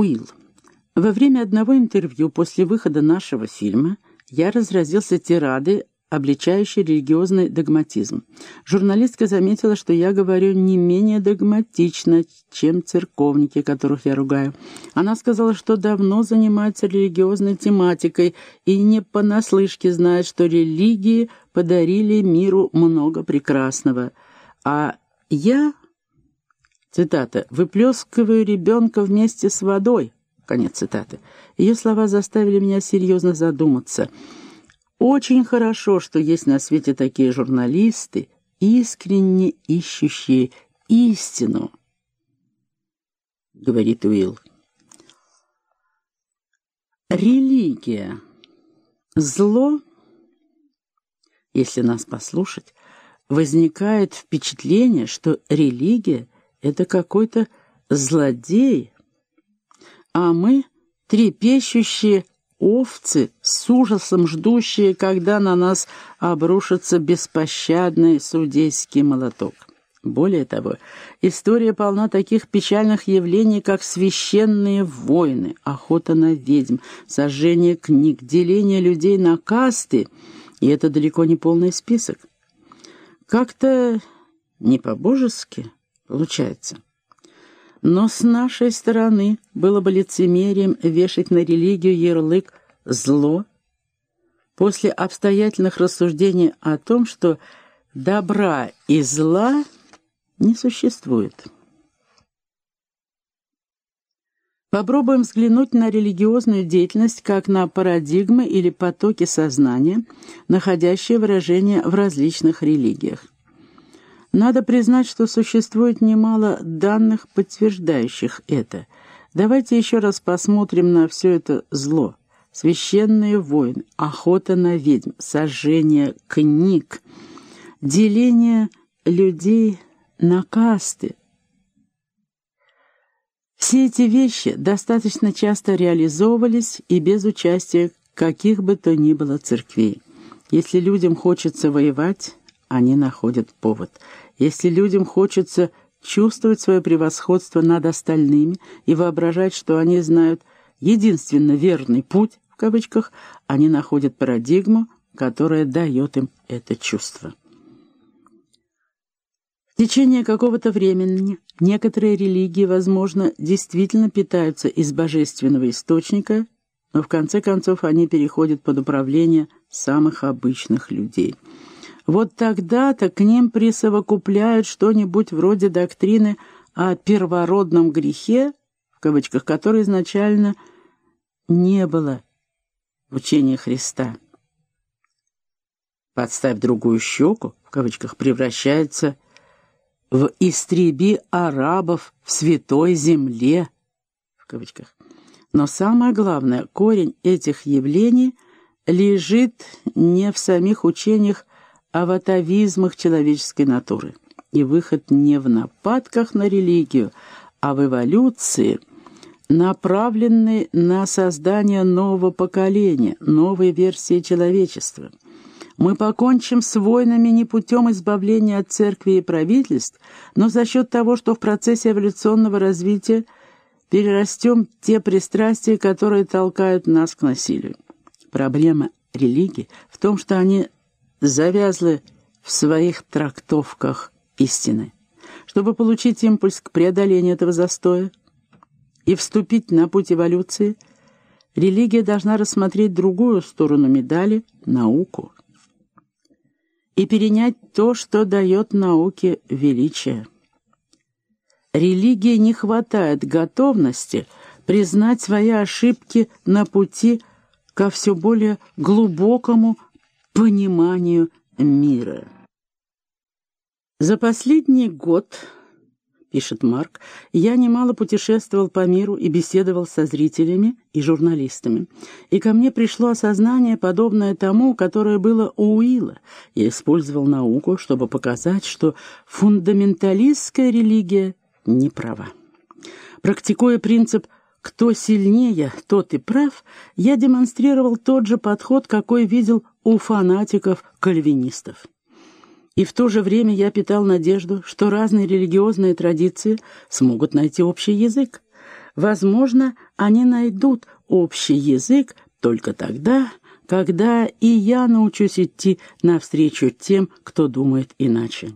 Уилл. Во время одного интервью после выхода нашего фильма я разразился тирадой, обличающей религиозный догматизм. Журналистка заметила, что я говорю не менее догматично, чем церковники, которых я ругаю. Она сказала, что давно занимается религиозной тематикой и не понаслышке знает, что религии подарили миру много прекрасного. А я, цитата, «выплескиваю ребенка вместе с водой», конец цитаты. Ее слова заставили меня серьезно задуматься – очень хорошо, что есть на свете такие журналисты, искренне ищущие истину, — говорит Уилл. Религия. Зло, если нас послушать, возникает впечатление, что религия — это какой-то злодей, а мы — трепещущие овцы, с ужасом ждущие, когда на нас обрушится беспощадный судейский молоток. Более того, история полна таких печальных явлений, как священные войны, охота на ведьм, сожжение книг, деление людей на касты, и это далеко не полный список. Как-то не по-божески получается. Но с нашей стороны было бы лицемерием вешать на религию ярлык «зло» после обстоятельных рассуждений о том, что добра и зла не существует. Попробуем взглянуть на религиозную деятельность как на парадигмы или потоки сознания, находящие выражение в различных религиях. Надо признать, что существует немало данных, подтверждающих это. Давайте еще раз посмотрим на все это зло. Священные войны, охота на ведьм, сожжение книг, деление людей на касты. Все эти вещи достаточно часто реализовывались и без участия каких бы то ни было церквей. Если людям хочется воевать, они находят повод. Если людям хочется чувствовать свое превосходство над остальными и воображать, что они знают единственно верный путь, в кавычках, они находят парадигму, которая дает им это чувство. В течение какого-то времени некоторые религии, возможно, действительно питаются из божественного источника, но в конце концов они переходят под управление самых обычных людей – вот тогда-то к ним присовокупляют что-нибудь вроде доктрины о первородном грехе, в кавычках, которой изначально не было в учении Христа. «Подставь другую щеку», в кавычках, превращается в «истреби арабов в святой земле», в кавычках. Но самое главное, корень этих явлений лежит не в самих учениях в атовизмах человеческой натуры. И выход не в нападках на религию, а в эволюции, направленной на создание нового поколения, новой версии человечества. Мы покончим с войнами не путем избавления от церкви и правительств, но за счет того, что в процессе эволюционного развития перерастем те пристрастия, которые толкают нас к насилию. Проблема религии в том, что они завязлы в своих трактовках истины. Чтобы получить импульс к преодолению этого застоя и вступить на путь эволюции, религия должна рассмотреть другую сторону медали — науку и перенять то, что дает науке величие. Религии не хватает готовности признать свои ошибки на пути ко все более глубокому пониманию мира. За последний год, пишет Марк, я немало путешествовал по миру и беседовал со зрителями и журналистами. И ко мне пришло осознание, подобное тому, которое было у Уилла. Я использовал науку, чтобы показать, что фундаменталистская религия не права. Практикуя принцип «кто сильнее, тот и прав», я демонстрировал тот же подход, какой видел у фанатиков-кальвинистов. И в то же время я питал надежду, что разные религиозные традиции смогут найти общий язык. Возможно, они найдут общий язык только тогда, когда и я научусь идти навстречу тем, кто думает иначе.